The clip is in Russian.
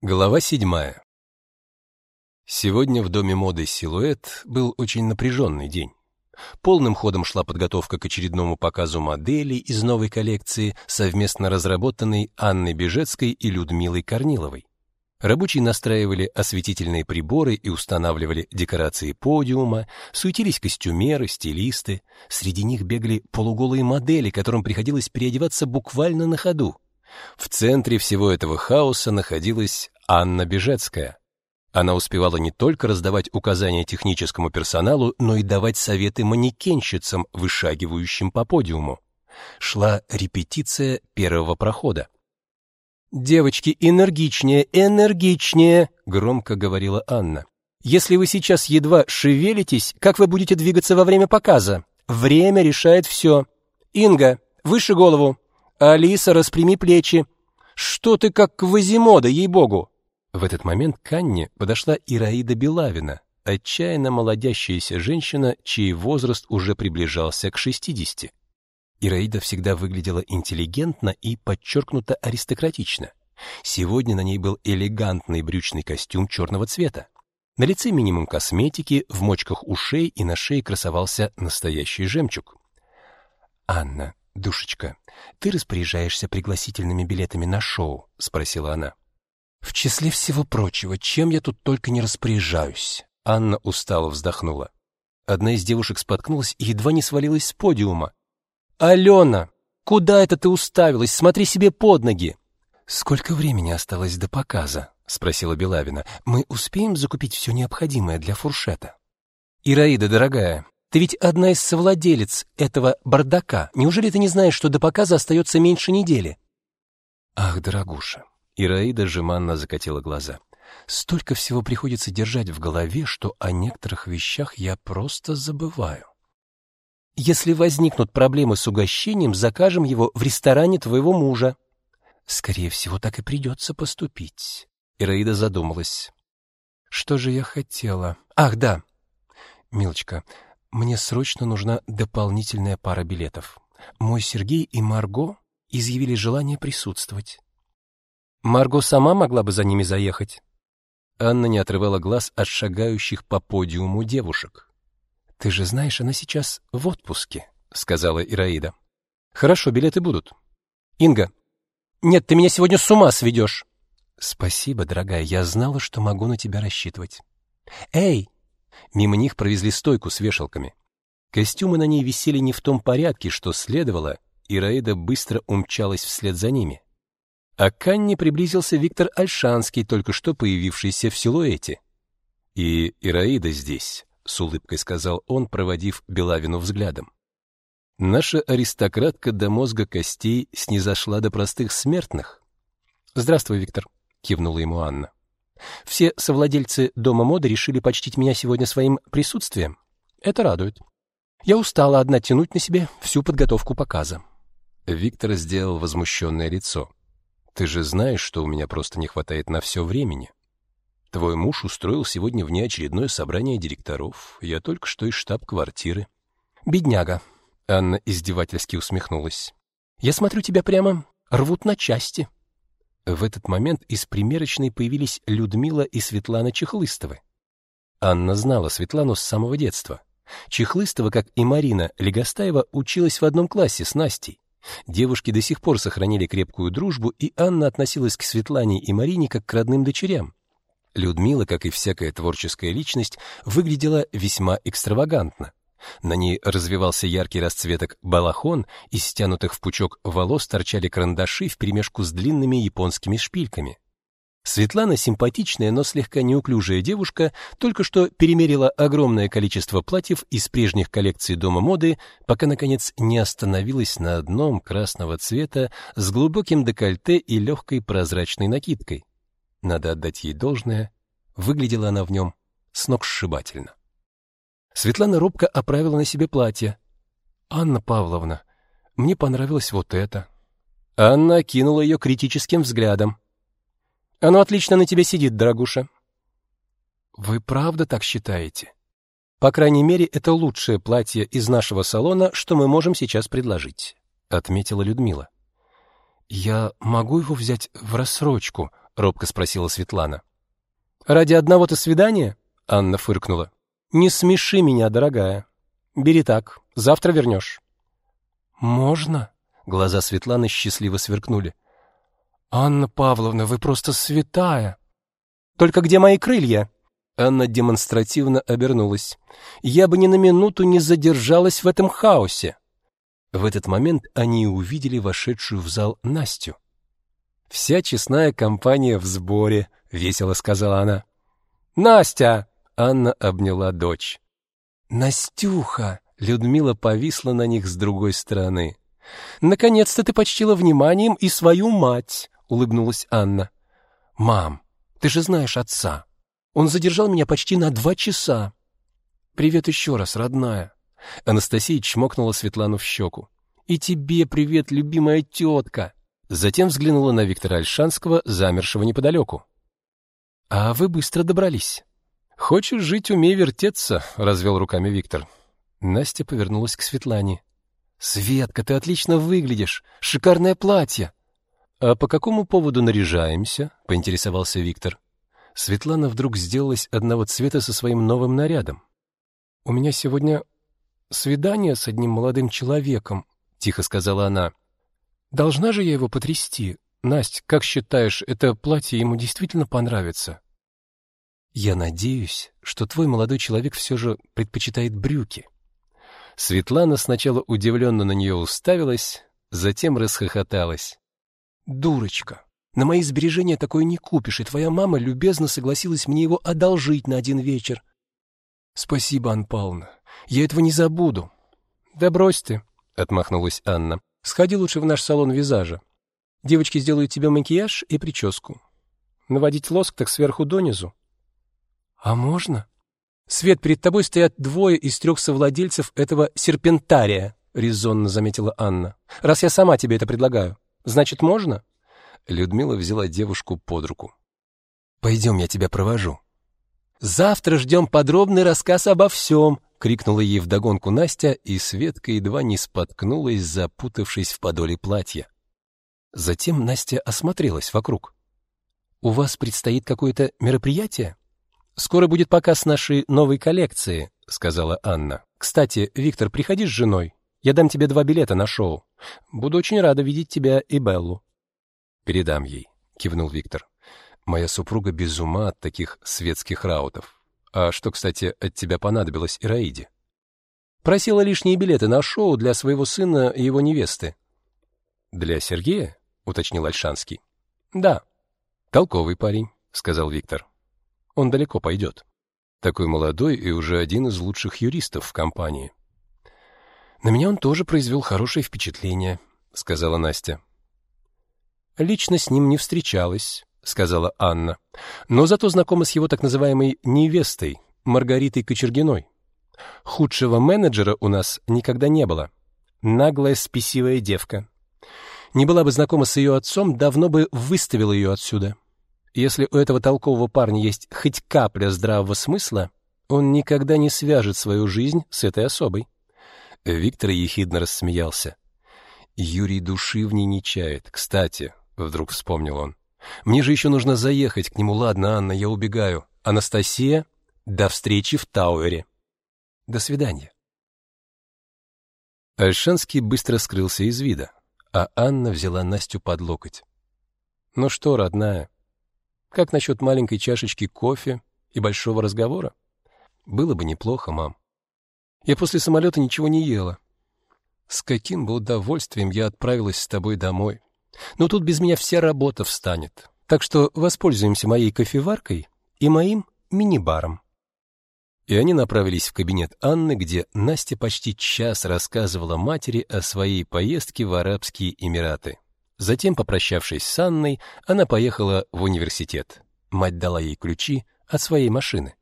Глава седьмая. Сегодня в доме моды «Силуэт» был очень напряженный день. Полным ходом шла подготовка к очередному показу моделей из новой коллекции, совместно разработанной Анной Бежецкой и Людмилой Корниловой. Рабочие настраивали осветительные приборы и устанавливали декорации подиума, суетились костюмеры, стилисты, среди них бегали полуголые модели, которым приходилось переодеваться буквально на ходу. В центре всего этого хаоса находилась Анна Бежецкая. Она успевала не только раздавать указания техническому персоналу, но и давать советы манекенщицам, вышагивающим по подиуму. Шла репетиция первого прохода. «Девочки, энергичнее, энергичнее!» — громко говорила Анна. «Если вы сейчас едва шевелитесь, как вы будете двигаться во время показа? Время решает все. Инга, выше голову. Алиса, распрями плечи. Что ты как Квазимода, ей-богу!» В этот момент к Анне подошла Ираида Белавина, отчаянно молодящаяся женщина, чей возраст уже приближался к 60. Ираида всегда выглядела интеллигентно и подчеркнуто аристократично. Сегодня на ней был элегантный брючный костюм черного цвета. На лице минимум косметики, в мочках ушей и на шее красовался настоящий жемчуг. «Анна, душечка, ты распоряжаешься пригласительными билетами на шоу?» — спросила она. «В числе всего прочего, чем я тут только не распоряжаюсь?» Анна устало вздохнула. Одна из девушек споткнулась и едва не свалилась с подиума. «Алена, куда это ты уставилась? Смотри себе под ноги!» «Сколько времени осталось до показа?» — спросила Белавина. «Мы успеем закупить все необходимое для фуршета?» «Ираида, дорогая, ты ведь одна из совладелец этого бардака. Неужели ты не знаешь, что до показа остается меньше недели?» «Ах, дорогуша!» Ираида жеманно закатила глаза. «Столько всего приходится держать в голове, что о некоторых вещах я просто забываю». Если возникнут проблемы с угощением, закажем его в ресторане твоего мужа. Скорее всего, так и придется поступить. Ираида задумалась. Что же я хотела? Ах, да. Милочка, мне срочно нужна дополнительная пара билетов. Мой Сергей и Марго изъявили желание присутствовать. Марго сама могла бы за ними заехать. Анна не отрывала глаз от шагающих по подиуму девушек. «Ты же знаешь, она сейчас в отпуске», — сказала Ираида. «Хорошо, билеты будут». «Инга, нет, ты меня сегодня с ума сведешь». «Спасибо, дорогая, я знала, что могу на тебя рассчитывать». «Эй!» Мимо них провезли стойку с вешалками. Костюмы на ней висели не в том порядке, что следовало, и Раида быстро умчалась вслед за ними. А к Анне приблизился Виктор Альшанский, только что появившийся в силуэте. И Ираида здесь, с улыбкой сказал он, проводив Белавину взглядом. Наша аристократка до мозга костей снизошла до простых смертных. Здравствуй, Виктор, кивнула ему Анна. Все совладельцы дома моды решили почтить меня сегодня своим присутствием. Это радует. Я устала одна тянуть на себе всю подготовку показа. Виктор сделал возмущенное лицо. Ты же знаешь, что у меня просто не хватает на все времени. Твой муж устроил сегодня внеочередное собрание директоров. Я только что из штаб-квартиры. Бедняга. Анна издевательски усмехнулась. Я смотрю, тебя прямо рвут на части. В этот момент из примерочной появились Людмила и Светлана Чехлыстовы. Анна знала Светлану с самого детства. Чехлыстова, как и Марина Легостаева, училась в одном классе с Настей. Девушки до сих пор сохранили крепкую дружбу, и Анна относилась к Светлане и Марине как к родным дочерям. Людмила, как и всякая творческая личность, выглядела весьма экстравагантно. На ней развивался яркий расцветок балахон, из стянутых в пучок волос торчали карандаши вперемешку с длинными японскими шпильками. Светлана, симпатичная, но слегка неуклюжая девушка, только что перемерила огромное количество платьев из прежних коллекций дома моды, пока наконец не остановилась на одном красного цвета с глубоким декольте и легкой прозрачной накидкой. Надо отдать ей должное, выглядела она в нем сногсшибательно. Светлана робко оправила на себе платье. «Анна Павловна, мне понравилось вот это». Анна кинула ее критическим взглядом. «Оно отлично на тебе сидит, дорогуша». «Вы правда так считаете?» «По крайней мере, это лучшее платье из нашего салона, что мы можем сейчас предложить», — отметила Людмила. «Я могу его взять в рассрочку», робко спросила Светлана. Ради одного-то свидания? Анна фыркнула. Не смеши меня, дорогая. Бери так, завтра вернешь». Можно? Глаза Светланы счастливо сверкнули. Анна Павловна, вы просто святая. Только где мои крылья? Анна демонстративно обернулась. Я бы ни на минуту не задержалась в этом хаосе. В этот момент они увидели вошедшую в зал Настю. Вся честная компания в сборе, весело сказала она. Настя, Анна обняла дочь. Настюха, Людмила повисла на них с другой стороны. Наконец-то ты почтила вниманием и свою мать, улыбнулась Анна. Мам, ты же знаешь отца. Он задержал меня почти на два часа. Привет еще раз, родная. Анастасия чмокнула Светлану в щеку. И тебе привет, любимая тетка. Затем взглянула на Виктора Альшанского, замершего неподалеку. А вы быстро добрались. Хочешь жить, умей вертеться, развел руками Виктор. Настя повернулась к Светлане. Светка, ты отлично выглядишь. Шикарное платье. А по какому поводу наряжаемся? поинтересовался Виктор. Светлана вдруг сделалась одного цвета со своим новым нарядом. У меня сегодня свидание с одним молодым человеком, тихо сказала она. Должна же я его потрясти. Настя, как считаешь, это платье ему действительно понравится? Я надеюсь, что твой молодой человек все же предпочитает брюки. Светлана сначала удивленно на нее уставилась, затем расхохоталась. Дурочка. На мои сбережения такое не купишь, и твоя мама любезно согласилась мне его одолжить на один вечер. Спасибо, Анна Павловна. Я этого не забуду. Да брось ты, отмахнулась Анна. Сходи лучше в наш салон визажа. Девочки сделают тебе макияж и прическу. Наводить лоск так сверху донизу. А можно? Свет, перед тобой стоят двое из трех совладельцев этого серпентария, резонно заметила Анна. Раз я сама тебе это предлагаю, значит, можно? Людмила взяла девушку под руку. «Пойдем, я тебя провожу. Завтра ждем подробный рассказ обо всем!» — крикнула ей вдогонку Настя, и Светка едва не споткнулась, запутавшись в подоле платья. Затем Настя осмотрелась вокруг. У вас предстоит какое-то мероприятие? Скоро будет показ нашей новой коллекции, сказала Анна. Кстати, Виктор, приходи с женой. Я дам тебе два билета на шоу. Буду очень рада видеть тебя и Беллу. Передам ей, кивнул Виктор. Моя супруга без ума от таких светских раутов. А что, кстати, от тебя понадобилось Ираиде? Просила лишние билеты на шоу для своего сына и его невесты. Для Сергея? уточнил Альшанский. Да. Толковый парень, сказал Виктор. Он далеко пойдет. Такой молодой и уже один из лучших юристов в компании. На меня он тоже произвел хорошее впечатление, сказала Настя. Лично с ним не встречалась, сказала Анна. Но зато знакома с его так называемой невестой, Маргаритой Кочергиной. Худшего менеджера у нас никогда не было. Наглая, спесивая девка. Не была бы знакома с ее отцом, давно бы выставила ее отсюда. Если у этого толкового парня есть хоть капля здравого смысла, он никогда не свяжет свою жизнь с этой особой. Виктор ехидно рассмеялся. Юрий души в ней не чает. Кстати, вдруг вспомнил он. Мне же еще нужно заехать к нему. Ладно, Анна, я убегаю. Анастасия, до встречи в Тауэре. До свидания. Альшанский быстро скрылся из вида, а Анна взяла Настю под локоть. Ну что, родная, как насчет маленькой чашечки кофе и большого разговора? Было бы неплохо, мам. Я после самолета ничего не ела. С каким бы удовольствием я отправилась с тобой домой. Но тут без меня вся работа встанет. Так что воспользуемся моей кофеваркой и моим мини-баром. И они направились в кабинет Анны, где Настя почти час рассказывала матери о своей поездке в Арабские Эмираты. Затем, попрощавшись с Анной, она поехала в университет. Мать дала ей ключи от своей машины.